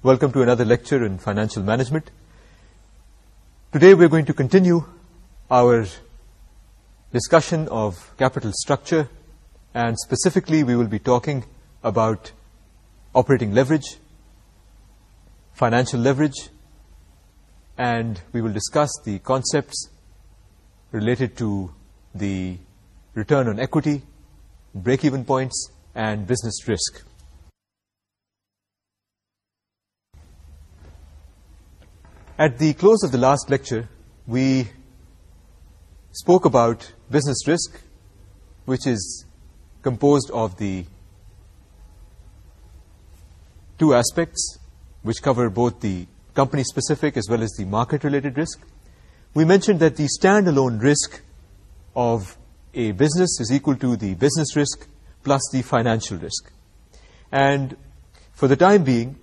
Welcome to another lecture in financial management. Today we're going to continue our discussion of capital structure and specifically we will be talking about operating leverage, financial leverage and we will discuss the concepts related to the return on equity, break-even points and business risk. At the close of the last lecture, we spoke about business risk, which is composed of the two aspects, which cover both the company-specific as well as the market-related risk. We mentioned that the standalone risk of a business is equal to the business risk plus the financial risk. And for the time being,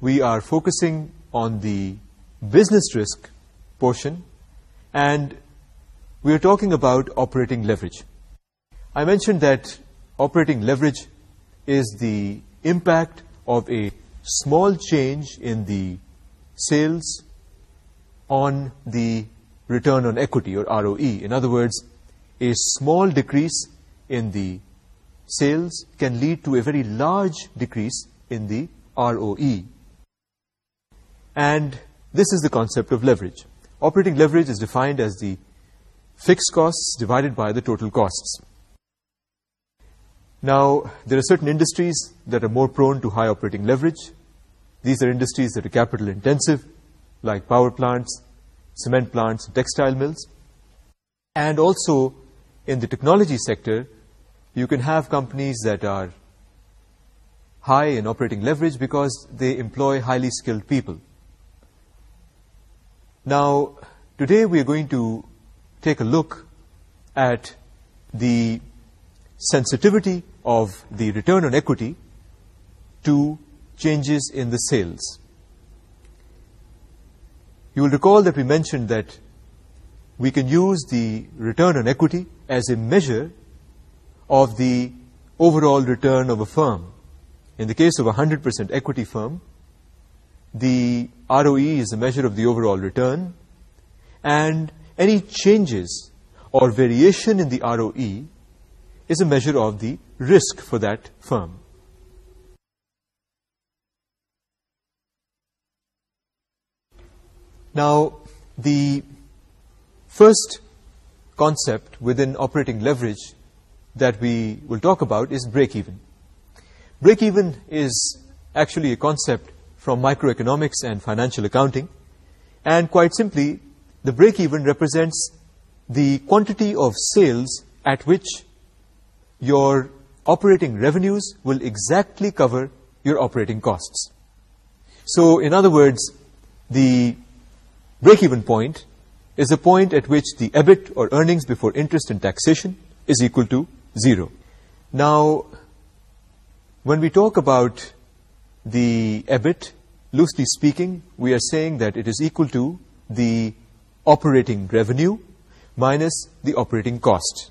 we are focusing on the business risk portion and we are talking about operating leverage. I mentioned that operating leverage is the impact of a small change in the sales on the return on equity or ROE. In other words, a small decrease in the sales can lead to a very large decrease in the ROE. And this is the concept of leverage. Operating leverage is defined as the fixed costs divided by the total costs. Now, there are certain industries that are more prone to high operating leverage. These are industries that are capital intensive, like power plants, cement plants, textile mills. And also, in the technology sector, you can have companies that are high in operating leverage because they employ highly skilled people. Now, today we are going to take a look at the sensitivity of the return on equity to changes in the sales. You will recall that we mentioned that we can use the return on equity as a measure of the overall return of a firm. In the case of a 100% equity firm, the ROE is a measure of the overall return, and any changes or variation in the ROE is a measure of the risk for that firm. Now, the first concept within operating leverage that we will talk about is break-even. Break-even is actually a concept from microeconomics and financial accounting. And quite simply, the break-even represents the quantity of sales at which your operating revenues will exactly cover your operating costs. So, in other words, the break-even point is a point at which the EBIT, or earnings before interest and taxation, is equal to zero. Now, when we talk about the EBIT, loosely speaking, we are saying that it is equal to the operating revenue minus the operating cost.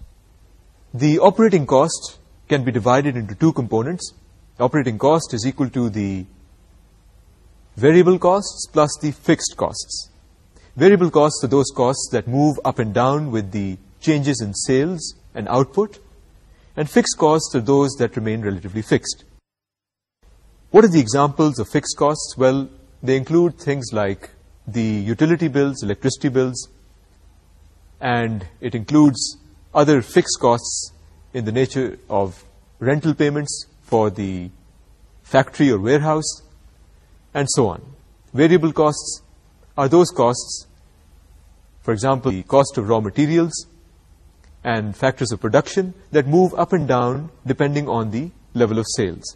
The operating cost can be divided into two components. Operating cost is equal to the variable costs plus the fixed costs. Variable costs are those costs that move up and down with the changes in sales and output, and fixed costs are those that remain relatively fixed. What are the examples of fixed costs? Well, they include things like the utility bills, electricity bills, and it includes other fixed costs in the nature of rental payments for the factory or warehouse, and so on. Variable costs are those costs, for example, the cost of raw materials and factors of production that move up and down depending on the level of sales.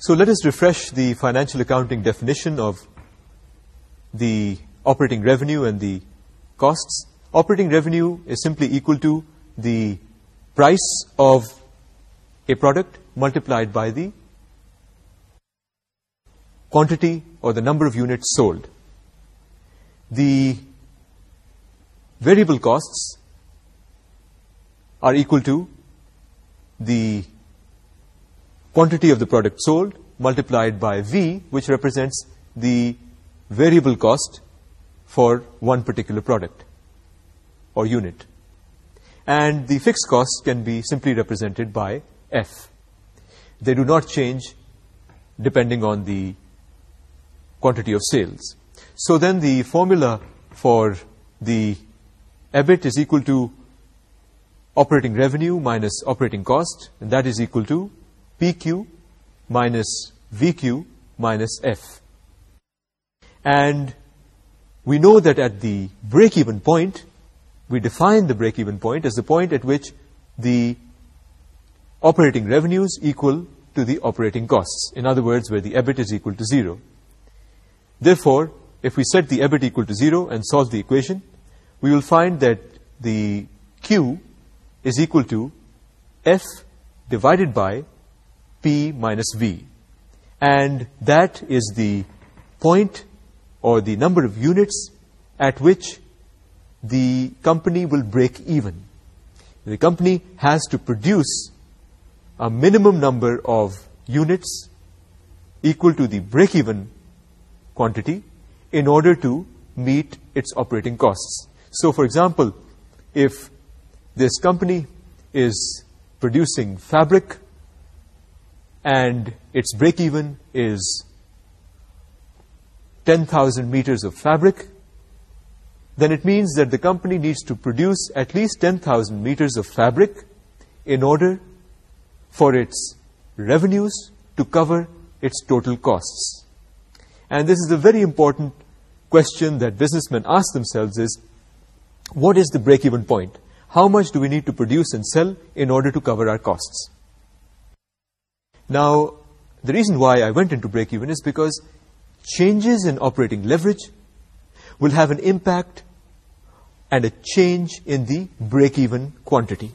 So let us refresh the financial accounting definition of the operating revenue and the costs. Operating revenue is simply equal to the price of a product multiplied by the quantity or the number of units sold. The variable costs are equal to the quantity of the product sold multiplied by V, which represents the variable cost for one particular product or unit. And the fixed costs can be simply represented by F. They do not change depending on the quantity of sales. So then the formula for the EBIT is equal to operating revenue minus operating cost, and that is equal to PQ minus VQ minus F. And we know that at the break-even point, we define the break-even point as the point at which the operating revenues equal to the operating costs. In other words, where the EBIT is equal to zero. Therefore, if we set the EBIT equal to zero and solve the equation, we will find that the Q is equal to F divided by p minus v. And that is the point or the number of units at which the company will break even. The company has to produce a minimum number of units equal to the break-even quantity in order to meet its operating costs. So, for example, if this company is producing fabric and its break-even is 10,000 meters of fabric, then it means that the company needs to produce at least 10,000 meters of fabric in order for its revenues to cover its total costs. And this is a very important question that businessmen ask themselves is, what is the break-even point? How much do we need to produce and sell in order to cover our costs? Now, the reason why I went into break-even is because changes in operating leverage will have an impact and a change in the break-even quantity.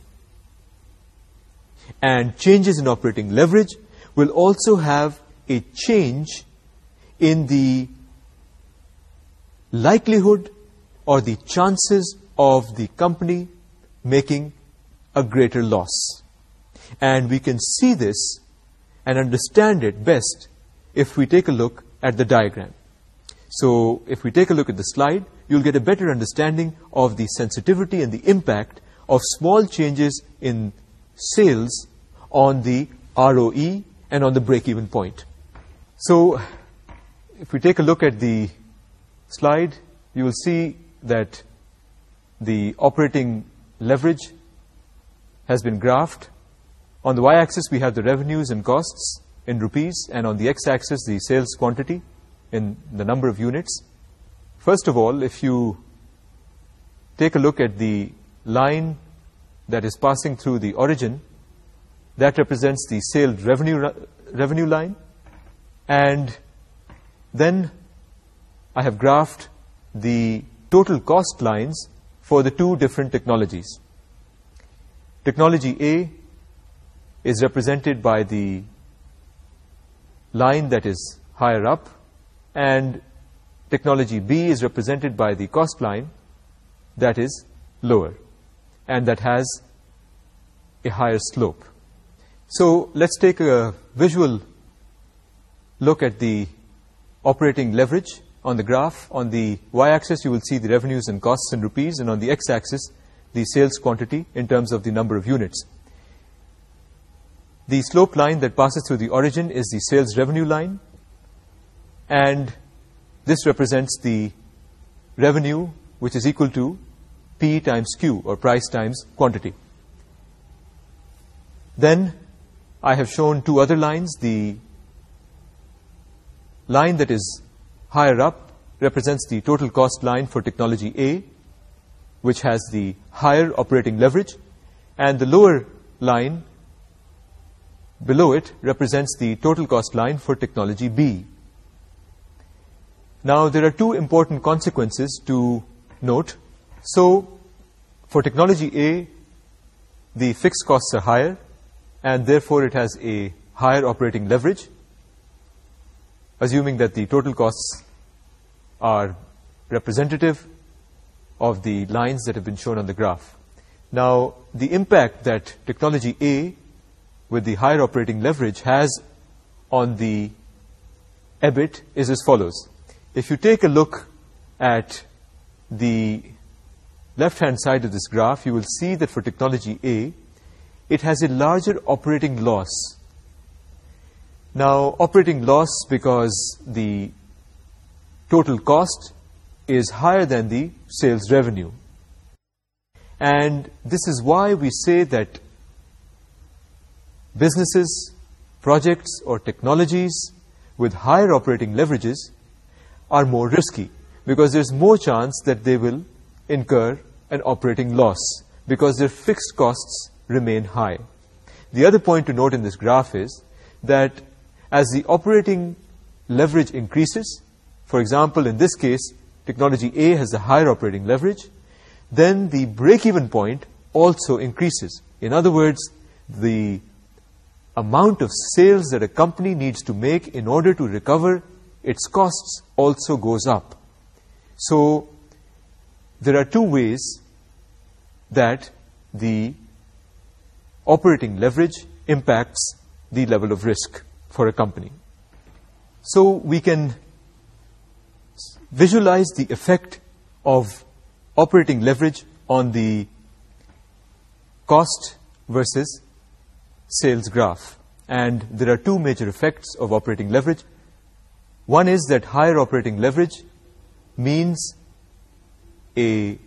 And changes in operating leverage will also have a change in the likelihood or the chances of the company making a greater loss. And we can see this and understand it best if we take a look at the diagram. So if we take a look at the slide, you'll get a better understanding of the sensitivity and the impact of small changes in sales on the ROE and on the break-even point. So if we take a look at the slide, you will see that the operating leverage has been graphed on the y-axis, we have the revenues and costs in rupees, and on the x-axis, the sales quantity in the number of units. First of all, if you take a look at the line that is passing through the origin, that represents the sales revenue, revenue line, and then I have graphed the total cost lines for the two different technologies. Technology A is represented by the line that is higher up and technology B is represented by the cost line that is lower and that has a higher slope. So let's take a visual look at the operating leverage on the graph. On the y-axis you will see the revenues and costs in rupees and on the x-axis the sales quantity in terms of the number of units the slope line that passes through the origin is the sales revenue line, and this represents the revenue which is equal to P times Q, or price times quantity. Then I have shown two other lines. The line that is higher up represents the total cost line for technology A, which has the higher operating leverage, and the lower line below it represents the total cost line for technology B. Now, there are two important consequences to note. So, for technology A, the fixed costs are higher, and therefore it has a higher operating leverage, assuming that the total costs are representative of the lines that have been shown on the graph. Now, the impact that technology A with the higher operating leverage has on the EBIT is as follows. If you take a look at the left-hand side of this graph, you will see that for technology A, it has a larger operating loss. Now, operating loss because the total cost is higher than the sales revenue. And this is why we say that businesses, projects or technologies with higher operating leverages are more risky because there's more chance that they will incur an operating loss because their fixed costs remain high. The other point to note in this graph is that as the operating leverage increases, for example, in this case, technology A has a higher operating leverage, then the break-even point also increases. In other words, the amount of sales that a company needs to make in order to recover its costs also goes up. So there are two ways that the operating leverage impacts the level of risk for a company. So we can visualize the effect of operating leverage on the cost versus sales graph. And there are two major effects of operating leverage. One is that higher operating leverage means a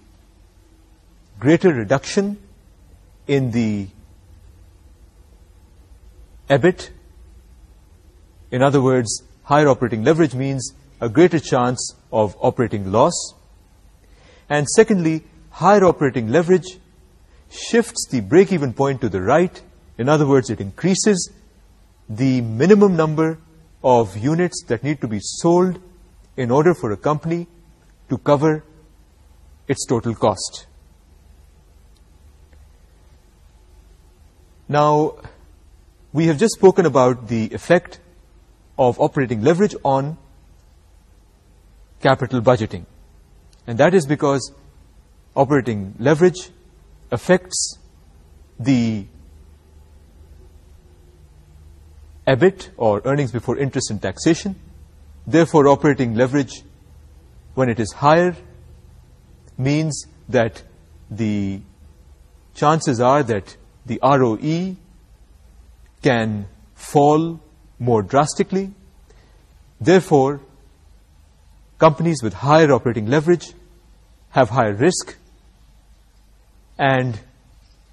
greater reduction in the EBIT. In other words, higher operating leverage means a greater chance of operating loss. And secondly, higher operating leverage shifts the break-even point to the right in other words, it increases the minimum number of units that need to be sold in order for a company to cover its total cost. Now, we have just spoken about the effect of operating leverage on capital budgeting. And that is because operating leverage affects the EBIT or earnings before interest and taxation. Therefore, operating leverage, when it is higher, means that the chances are that the ROE can fall more drastically. Therefore, companies with higher operating leverage have higher risk, and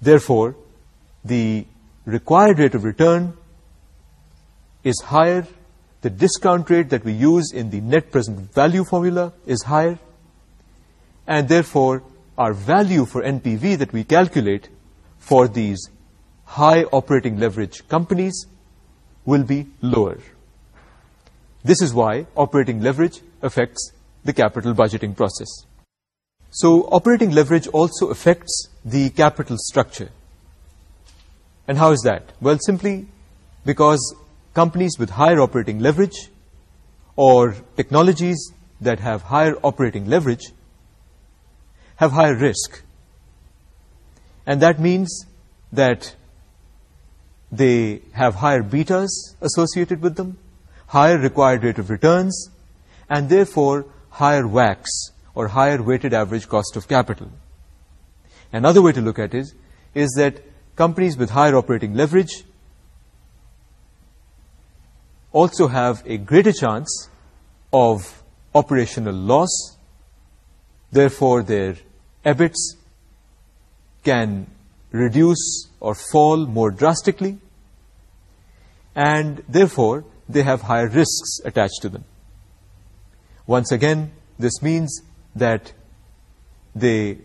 therefore, the required rate of return is higher, the discount rate that we use in the net present value formula is higher, and therefore our value for NPV that we calculate for these high operating leverage companies will be lower. This is why operating leverage affects the capital budgeting process. So operating leverage also affects the capital structure. And how is that? Well, simply because companies with higher operating leverage or technologies that have higher operating leverage have higher risk. And that means that they have higher betas associated with them, higher required rate of returns, and therefore higher WACCs or higher weighted average cost of capital. Another way to look at it is, that companies with higher operating leverage also have a greater chance of operational loss. Therefore, their EBITs can reduce or fall more drastically. And therefore, they have higher risks attached to them. Once again, this means that they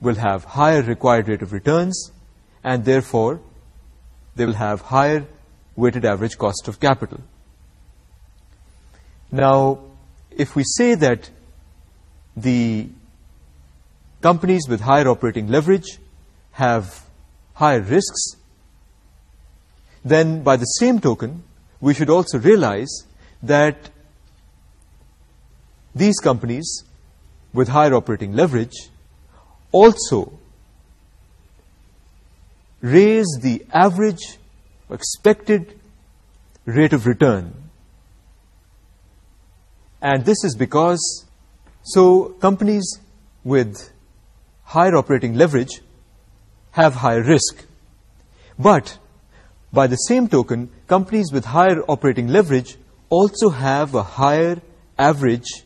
will have higher required rate of returns and therefore they will have higher weighted average cost of capital. Now, if we say that the companies with higher operating leverage have higher risks, then by the same token, we should also realize that these companies with higher operating leverage also raise the average expected rate of return. And this is because, so companies with higher operating leverage have higher risk. But by the same token, companies with higher operating leverage also have a higher average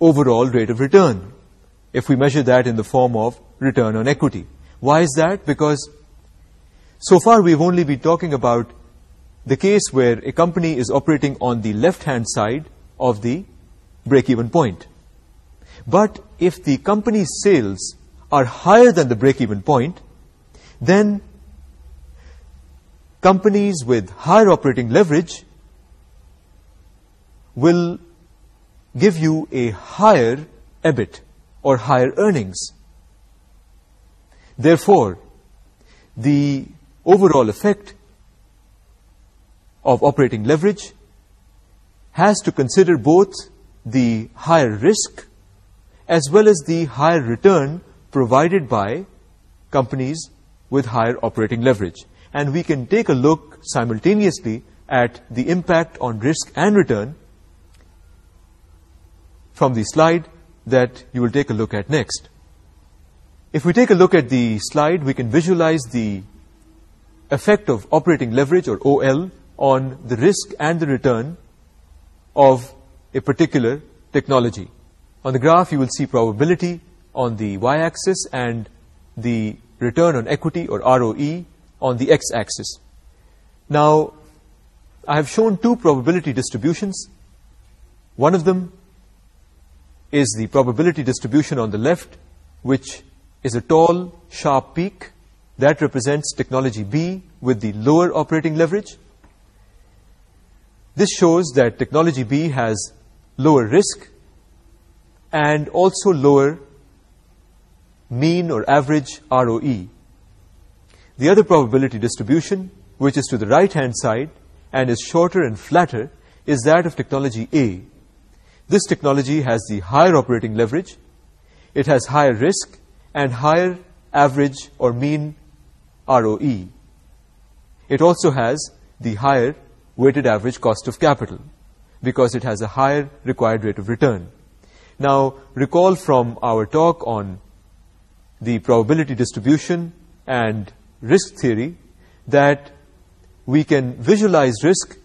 overall rate of return, if we measure that in the form of return on equity. Why is that? Because so far we've only been talking about the case where a company is operating on the left-hand side of the break-even point. But if the company's sales are higher than the break-even point, then companies with higher operating leverage will give you a higher EBIT or higher earnings. Therefore, the overall effect of operating leverage has to consider both the higher risk as well as the higher return provided by companies with higher operating leverage. And we can take a look simultaneously at the impact on risk and return from the slide that you will take a look at next. If we take a look at the slide, we can visualize the effect of operating leverage, or OL, on the risk and the return of a particular technology. On the graph, you will see probability on the y-axis and the return on equity or ROE on the x-axis. Now, I have shown two probability distributions. One of them is the probability distribution on the left, which is a tall, sharp peak that represents technology B with the lower operating leverage, this shows that technology B has lower risk and also lower mean or average ROE. The other probability distribution, which is to the right-hand side and is shorter and flatter, is that of technology A. This technology has the higher operating leverage, it has higher risk and higher average or mean ROE. It also has the higher weighted average cost of capital because it has a higher required rate of return. Now, recall from our talk on the probability distribution and risk theory that we can visualize risk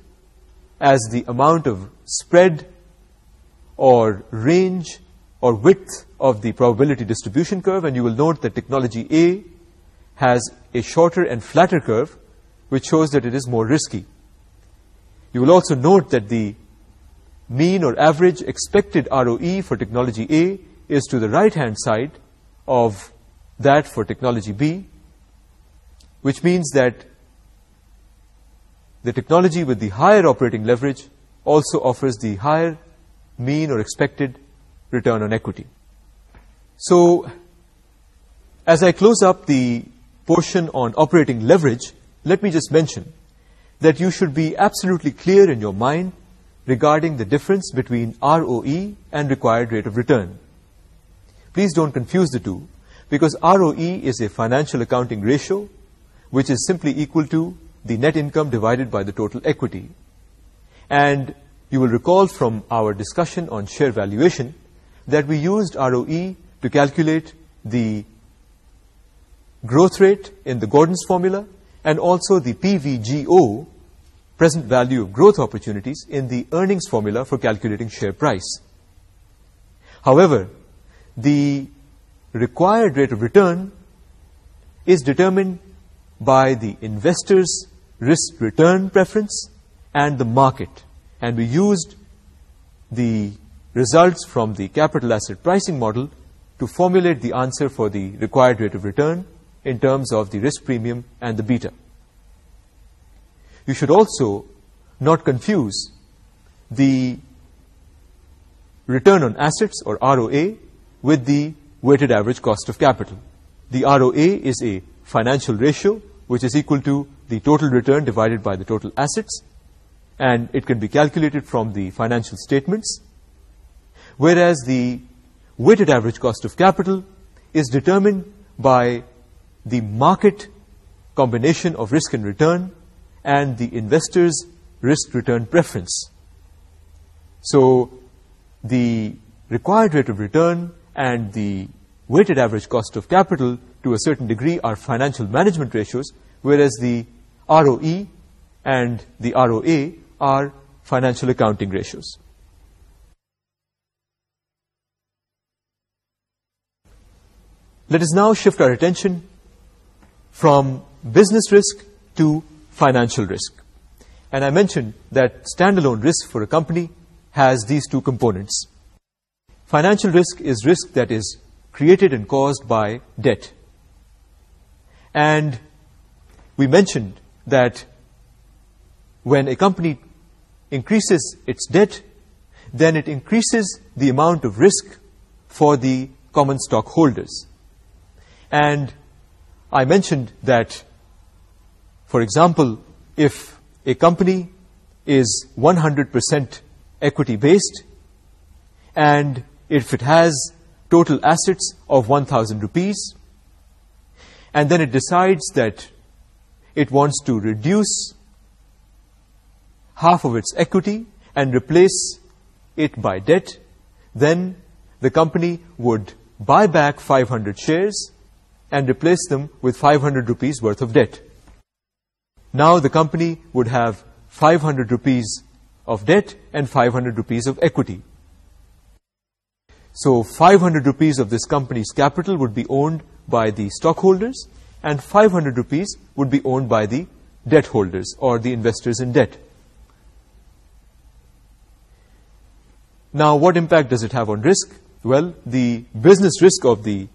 as the amount of spread or range or width of the probability distribution curve, and you will note that technology A has a shorter and flatter curve, which shows that it is more risky you will also note that the mean or average expected ROE for technology A is to the right-hand side of that for technology B, which means that the technology with the higher operating leverage also offers the higher mean or expected return on equity. So, as I close up the portion on operating leverage, let me just mention that you should be absolutely clear in your mind regarding the difference between ROE and required rate of return. Please don't confuse the two because ROE is a financial accounting ratio which is simply equal to the net income divided by the total equity. And you will recall from our discussion on share valuation that we used ROE to calculate the growth rate in the Gordon's formula and also the PVGO, present value of growth opportunities, in the earnings formula for calculating share price. However, the required rate of return is determined by the investor's risk-return preference and the market, and we used the results from the capital asset pricing model to formulate the answer for the required rate of return in terms of the risk premium and the beta. You should also not confuse the return on assets or ROA with the weighted average cost of capital. The ROA is a financial ratio which is equal to the total return divided by the total assets and it can be calculated from the financial statements whereas the weighted average cost of capital is determined by the market combination of risk and return and the investor's risk return preference. So the required rate of return and the weighted average cost of capital to a certain degree are financial management ratios, whereas the ROE and the ROA are financial accounting ratios. Let us now shift our attention from business risk to financial risk. And I mentioned that standalone risk for a company has these two components. Financial risk is risk that is created and caused by debt. And we mentioned that when a company increases its debt, then it increases the amount of risk for the common stockholders. And I mentioned that, for example, if a company is 100% equity-based and if it has total assets of 1,000 rupees and then it decides that it wants to reduce half of its equity and replace it by debt, then the company would buy back 500 shares and replace them with 500 rupees worth of debt. Now the company would have 500 rupees of debt and 500 rupees of equity. So 500 rupees of this company's capital would be owned by the stockholders and 500 rupees would be owned by the debt holders or the investors in debt. Now what impact does it have on risk? Well, the business risk of the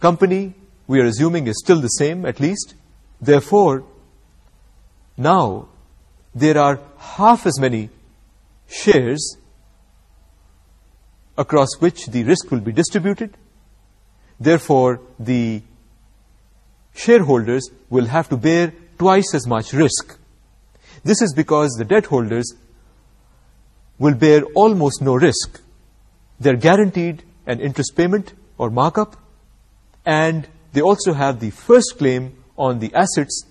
company we are assuming is still the same at least. Therefore, now there are half as many shares across which the risk will be distributed. Therefore, the shareholders will have to bear twice as much risk. This is because the debt holders will bear almost no risk. They're guaranteed an interest payment or markup and they also have the first claim on the assets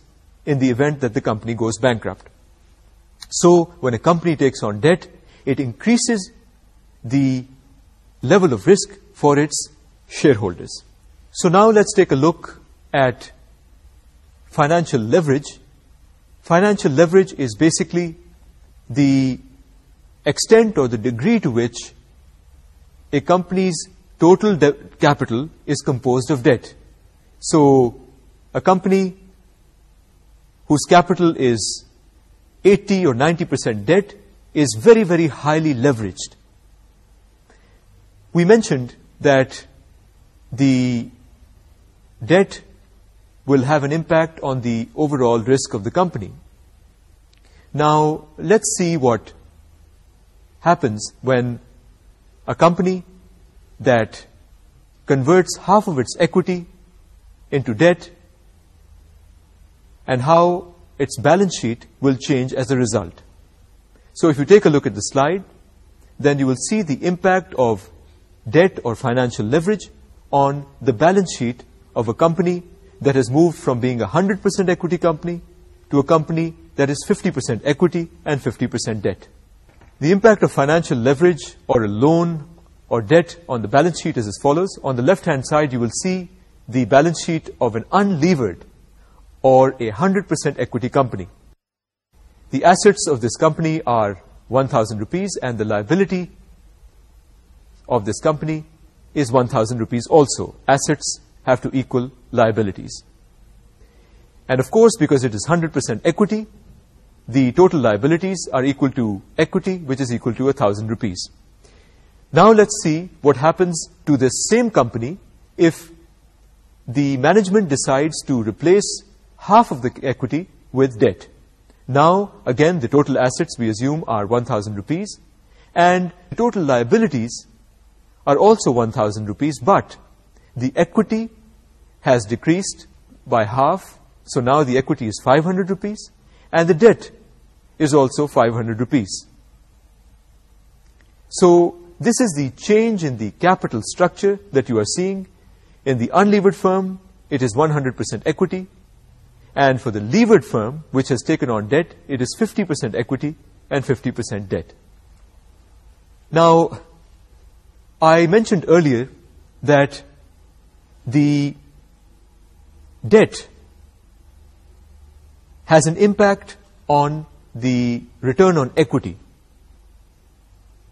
in the event that the company goes bankrupt. So when a company takes on debt, it increases the level of risk for its shareholders. So now let's take a look at financial leverage. Financial leverage is basically the extent or the degree to which a company's total capital is composed of debt. So a company whose capital is 80 or 90% debt is very, very highly leveraged. We mentioned that the debt will have an impact on the overall risk of the company. Now, let's see what happens when a company that converts half of its equity into debt and how its balance sheet will change as a result. So if you take a look at the slide, then you will see the impact of debt or financial leverage on the balance sheet of a company that has moved from being a 100% equity company to a company that is 50% equity and 50% debt. The impact of financial leverage or a loan or debt on the balance sheet is as follows. On the left-hand side, you will see the balance sheet of an unlevered or a 100% equity company. The assets of this company are 1,000 rupees and the liability of this company is 1,000 rupees also. Assets have to equal liabilities. And of course, because it is 100% equity, the total liabilities are equal to equity, which is equal to 1,000 rupees. Now let's see what happens to this same company if the management decides to replace half of the equity with debt. Now, again, the total assets we assume are 1,000 rupees, and the total liabilities are also 1,000 rupees, but the equity has decreased by half, so now the equity is 500 rupees, and the debt is also 500 rupees. So, this is the change in the capital structure that you are seeing, in the unlevered firm, it is 100% equity. And for the levered firm, which has taken on debt, it is 50% equity and 50% debt. Now, I mentioned earlier that the debt has an impact on the return on equity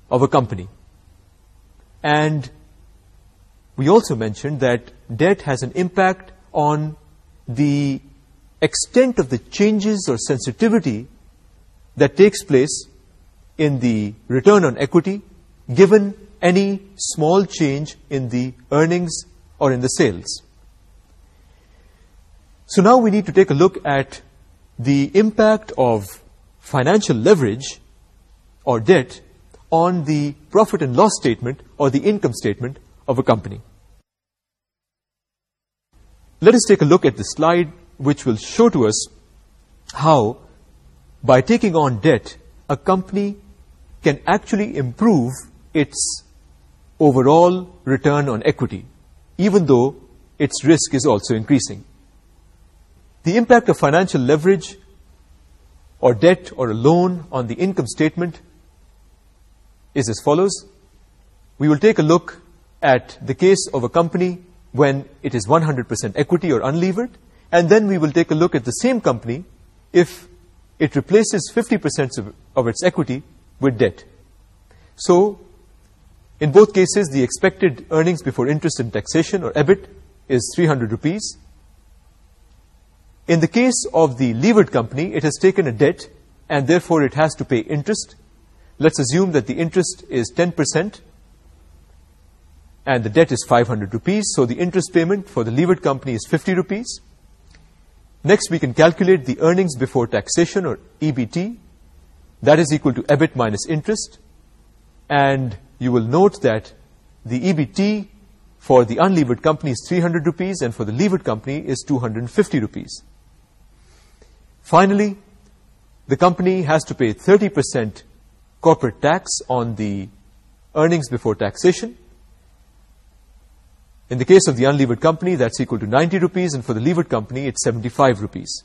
of a company. And we also mentioned that debt has an impact on the extent of the changes or sensitivity that takes place in the return on equity given any small change in the earnings or in the sales. So now we need to take a look at the impact of financial leverage or debt on the profit and loss statement or the income statement of a company let us take a look at the slide which will show to us how by taking on debt a company can actually improve its overall return on equity even though its risk is also increasing. The impact of financial leverage or debt or a loan on the income statement is as follows. We will take a look at the case of a company when it is 100% equity or unlevered, and then we will take a look at the same company if it replaces 50% of, its equity with debt. So, in both cases, the expected earnings before interest and taxation, or EBIT, is 300 rupees. In the case of the levered company, it has taken a debt, and therefore it has to pay interest. Let's assume that the interest is 10% and the debt is 500 rupees. So the interest payment for the levered company is 50 rupees. Next, we can calculate the earnings before taxation or EBT. That is equal to EBIT minus interest. And you will note that the EBT for the unlevered company is 300 rupees and for the levered company is 250 rupees. Finally, the company has to pay 30% corporate tax on the earnings before taxation. In the case of the unlevered company, that's equal to 90 rupees, and for the levered company, it's 75 rupees.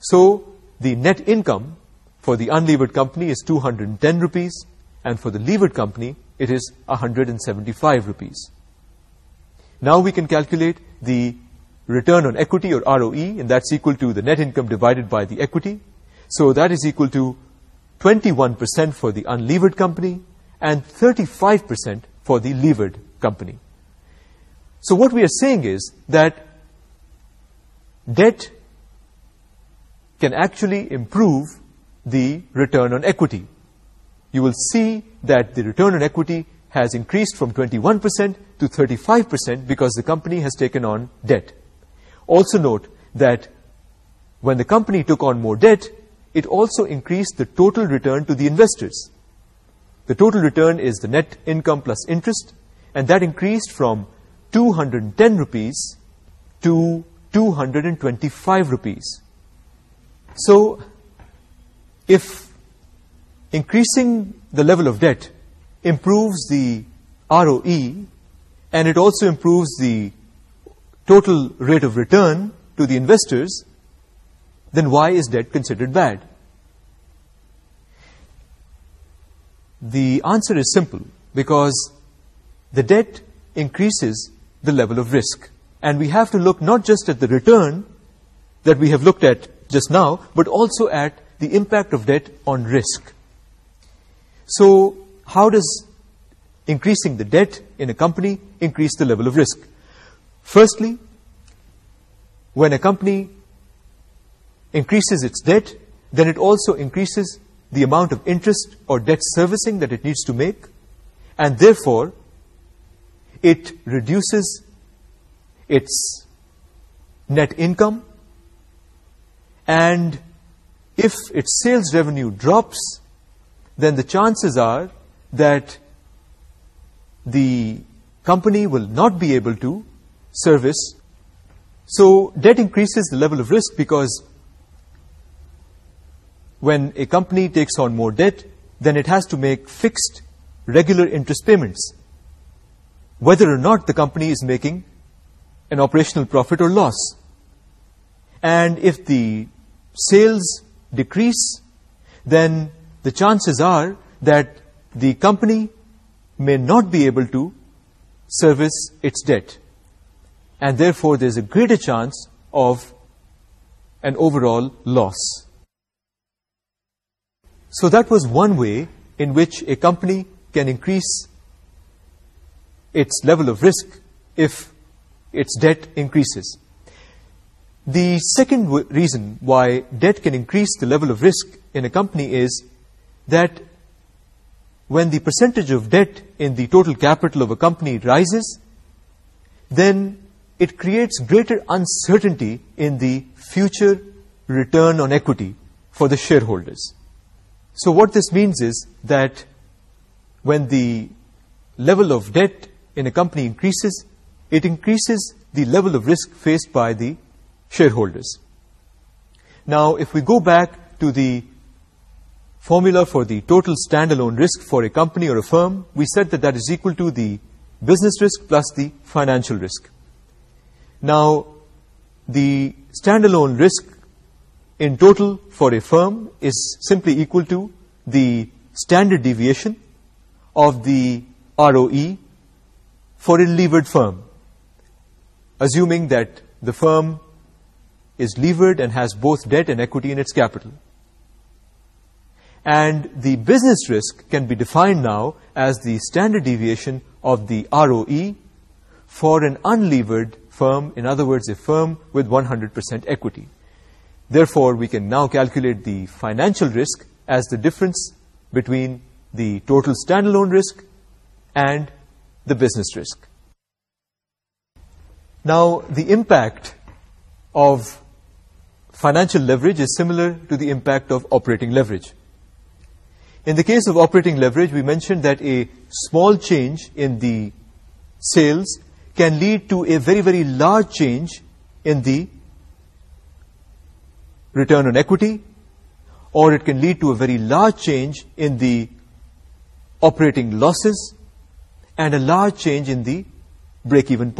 So, the net income for the unlevered company is 210 rupees, and for the levered company, it is 175 rupees. Now we can calculate the return on equity or ROE, and that's equal to the net income divided by the equity. So that is equal to 21% for the unlevered company and 35% for the levered company. So what we are saying is that debt can actually improve the return on equity. You will see that the return on equity has increased from 21% to 35% because the company has taken on debt. Also note that when the company took on more debt, it also increased the total return to the investors. The total return is the net income plus interest, and that increased from 21% 210 rupees to 225 rupees. So, if increasing the level of debt improves the ROE and it also improves the total rate of return to the investors, then why is debt considered bad? The answer is simple because the debt increases the level of risk. And we have to look not just at the return that we have looked at just now, but also at the impact of debt on risk. So how does increasing the debt in a company increase the level of risk? Firstly, when a company increases its debt, then it also increases the amount of interest or debt servicing that it needs to make, and therefore it reduces its net income. And if its sales revenue drops then the chances are that the company will not be able to service. So debt increases the level of risk because when a company takes on more debt then it has to make fixed regular interest payments whether or not the company is making an operational profit or loss. And if the sales decrease, then the chances are that the company may not be able to service its debt. And therefore, there's a greater chance of an overall loss. So that was one way in which a company can increase its level of risk if its debt increases. The second reason why debt can increase the level of risk in a company is that when the percentage of debt in the total capital of a company rises, then it creates greater uncertainty in the future return on equity for the shareholders. So what this means is that when the level of debt in a company increases, it increases the level of risk faced by the shareholders. Now, if we go back to the formula for the total standalone risk for a company or a firm, we said that that is equal to the business risk plus the financial risk. Now, the standalone risk in total for a firm is simply equal to the standard deviation of the ROE for a levered firm, assuming that the firm is levered and has both debt and equity in its capital. And the business risk can be defined now as the standard deviation of the ROE for an unlevered firm, in other words, a firm with 100% equity. Therefore, we can now calculate the financial risk as the difference between the total standalone risk and the business risk. Now, the impact of financial leverage is similar to the impact of operating leverage. In the case of operating leverage, we mentioned that a small change in the sales can lead to a very, very large change in the return on equity, or it can lead to a very large change in the operating losses, and a large change in the break-even.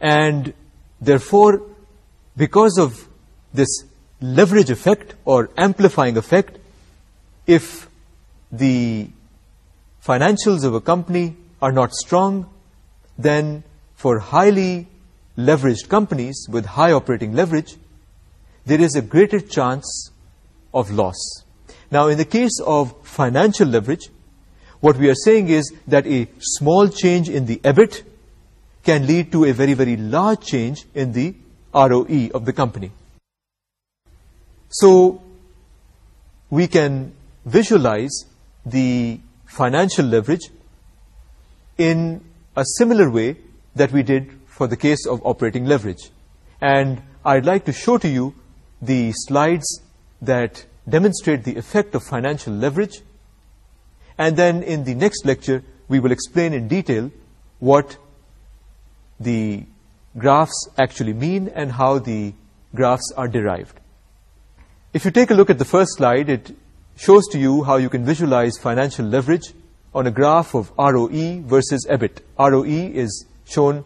And therefore, because of this leverage effect or amplifying effect, if the financials of a company are not strong, then for highly leveraged companies with high operating leverage, there is a greater chance of loss. Now, in the case of financial leverage, what we are saying is that a small change in the EBIT can lead to a very, very large change in the ROE of the company. So we can visualize the financial leverage in a similar way that we did for the case of operating leverage. And I'd like to show to you the slides that demonstrate the effect of financial leverage and then in the next lecture we will explain in detail what the graphs actually mean and how the graphs are derived. If you take a look at the first slide, it shows to you how you can visualize financial leverage on a graph of ROE versus EBIT. ROE is shown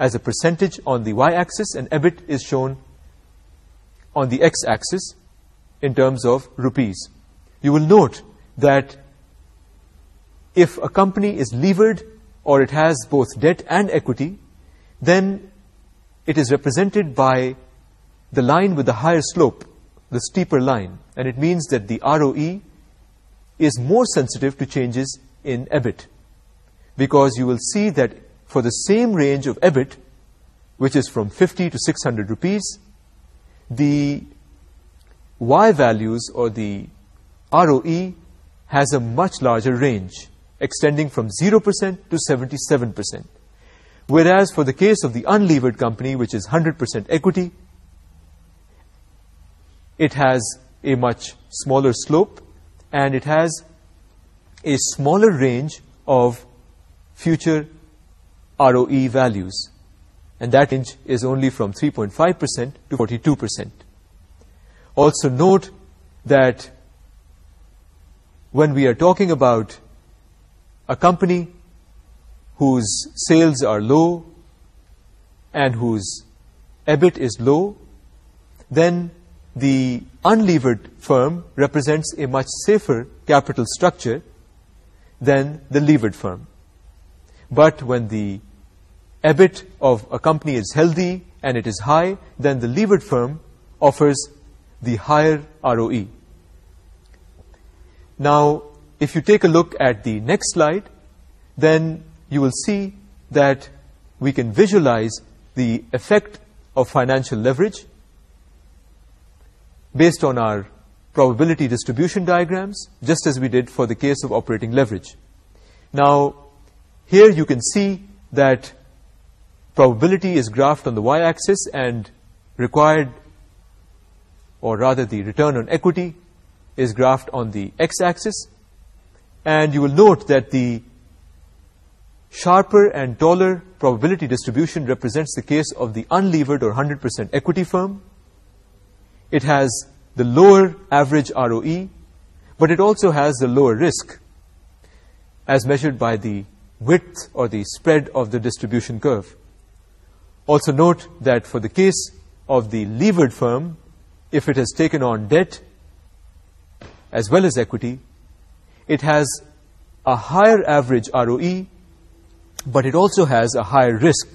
as a percentage on the y-axis and EBIT is shown on the x-axis in terms of rupees. You will note that if a company is levered or it has both debt and equity, then it is represented by the line with the higher slope, the steeper line, and it means that the ROE is more sensitive to changes in EBIT because you will see that for the same range of EBIT, which is from 50 to 600 rupees, the Y values or the ROE has a much larger range extending from 0% to 77%. Whereas for the case of the unlevered company, which is 100% equity, it has a much smaller slope and it has a smaller range of future ROE values. And that range is only from 3.5% to 42%. Also note that when we are talking about a company whose sales are low and whose EBIT is low, then the unlevered firm represents a much safer capital structure than the levered firm. But when the EBIT of a company is healthy and it is high, then the levered firm offers the higher ROE. Now, if you take a look at the next slide, then you will see that we can visualize the effect of financial leverage based on our probability distribution diagrams, just as we did for the case of operating leverage. Now, here you can see that probability is graphed on the y-axis and required, or rather the return on equity, is graphed on the x-axis, and you will note that the sharper and dollar probability distribution represents the case of the unlevered or 100% equity firm. It has the lower average ROE, but it also has the lower risk as measured by the width or the spread of the distribution curve. Also note that for the case of the levered firm, if it has taken on debt as well as equity, it has a higher average ROE, but it also has a higher risk,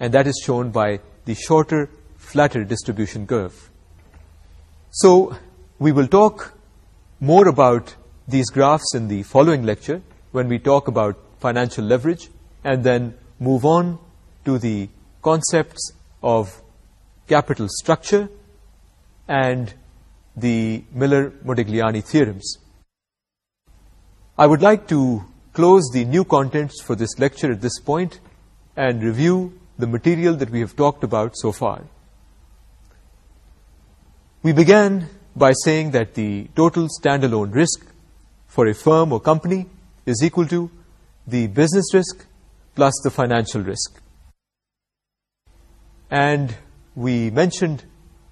and that is shown by the shorter, flatter distribution curve. So we will talk more about these graphs in the following lecture when we talk about financial leverage and then move on to the concepts of capital structure and the Miller-Modigliani theorems. I would like to close the new contents for this lecture at this point and review the material that we have talked about so far. We began by saying that the total standalone risk for a firm or company is equal to the business risk plus the financial risk. And we mentioned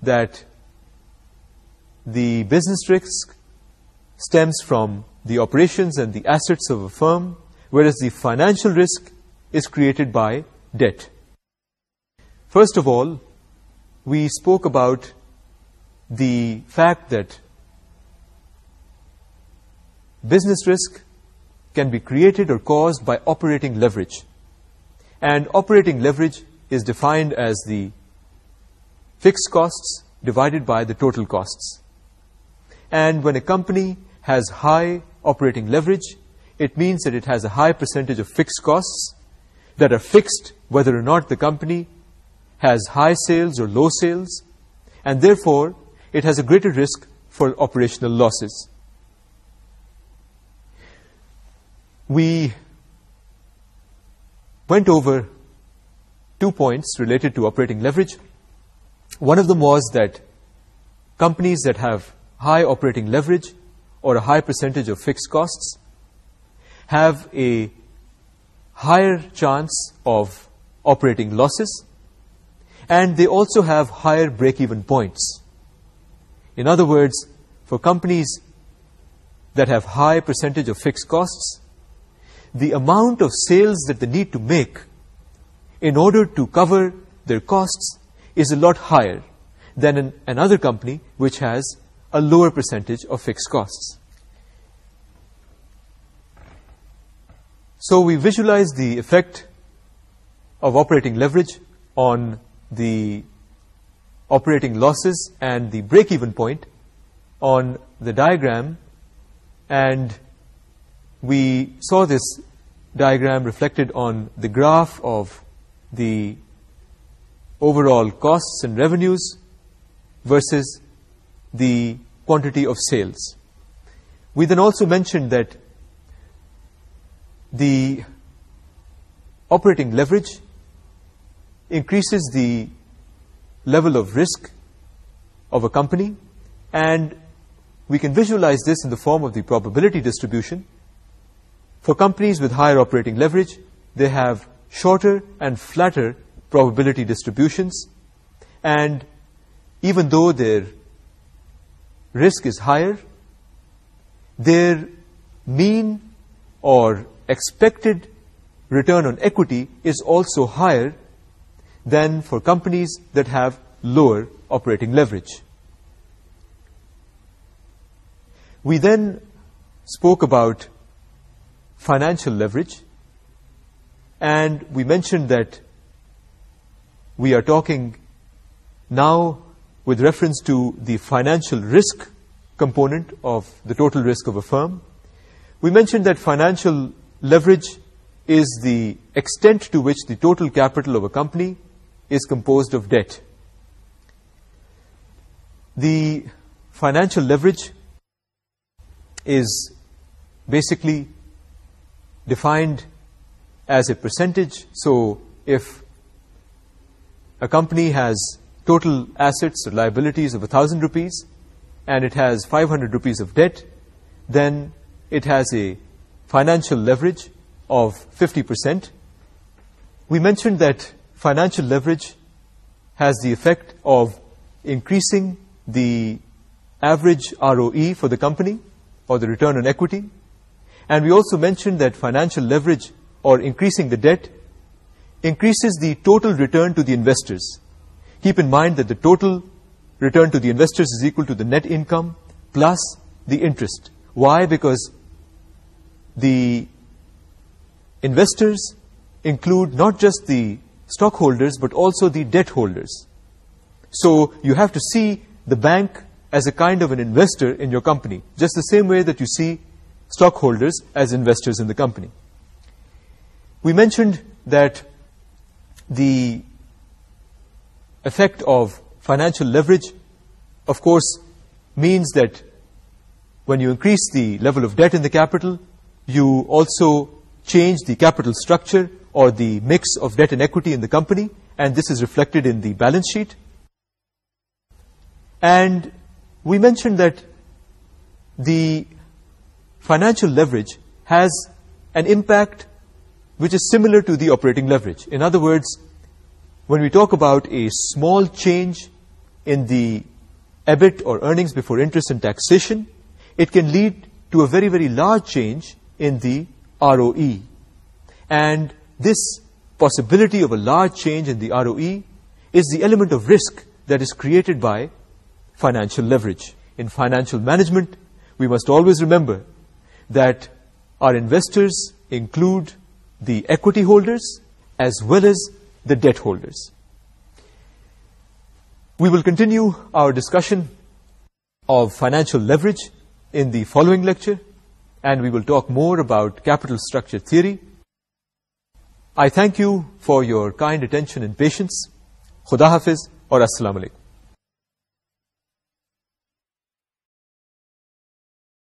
that the business risk stems from the operations and the assets of a firm, whereas the financial risk is created by debt. First of all, we spoke about the fact that business risk can be created or caused by operating leverage. And operating leverage is defined as the fixed costs divided by the total costs. And when a company has high operating leverage. It means that it has a high percentage of fixed costs that are fixed whether or not the company has high sales or low sales, and therefore it has a greater risk for operational losses. We went over two points related to operating leverage. One of them was that companies that have high operating leverage or a high percentage of fixed costs have a higher chance of operating losses and they also have higher break-even points. In other words, for companies that have high percentage of fixed costs, the amount of sales that they need to make in order to cover their costs is a lot higher than in another company which has a lower percentage of fixed costs. So we visualize the effect of operating leverage on the operating losses and the break-even point on the diagram, and we saw this diagram reflected on the graph of the overall costs and revenues versus the quantity of sales. We then also mentioned that the operating leverage increases the level of risk of a company and we can visualize this in the form of the probability distribution. For companies with higher operating leverage, they have shorter and flatter probability distributions and even though their risk is higher, their mean or expected return on equity is also higher than for companies that have lower operating leverage. We then spoke about financial leverage and we mentioned that we are talking now with reference to the financial risk component of the total risk of a firm. We mentioned that financial leverage is the extent to which the total capital of a company is composed of debt. The financial leverage is basically defined as a percentage. So if a company has total assets or liabilities of 1,000 rupees and it has 500 rupees of debt, then it has a financial leverage of 50%. We mentioned that financial leverage has the effect of increasing the average ROE for the company or the return on equity. And we also mentioned that financial leverage or increasing the debt increases the total return to the investors keep in mind that the total return to the investors is equal to the net income plus the interest. Why? Because the investors include not just the stockholders but also the debt holders. So you have to see the bank as a kind of an investor in your company, just the same way that you see stockholders as investors in the company. We mentioned that the effect of financial leverage, of course, means that when you increase the level of debt in the capital, you also change the capital structure or the mix of debt and equity in the company, and this is reflected in the balance sheet. And we mentioned that the financial leverage has an impact which is similar to the operating leverage. In other words, when we talk about a small change in the EBIT or earnings before interest and taxation, it can lead to a very, very large change in the ROE. And this possibility of a large change in the ROE is the element of risk that is created by financial leverage. In financial management, we must always remember that our investors include the equity holders as well as the debt holders. We will continue our discussion of financial leverage in the following lecture and we will talk more about capital structure theory. I thank you for your kind attention and patience. Khuda Hafiz or السلام علیکم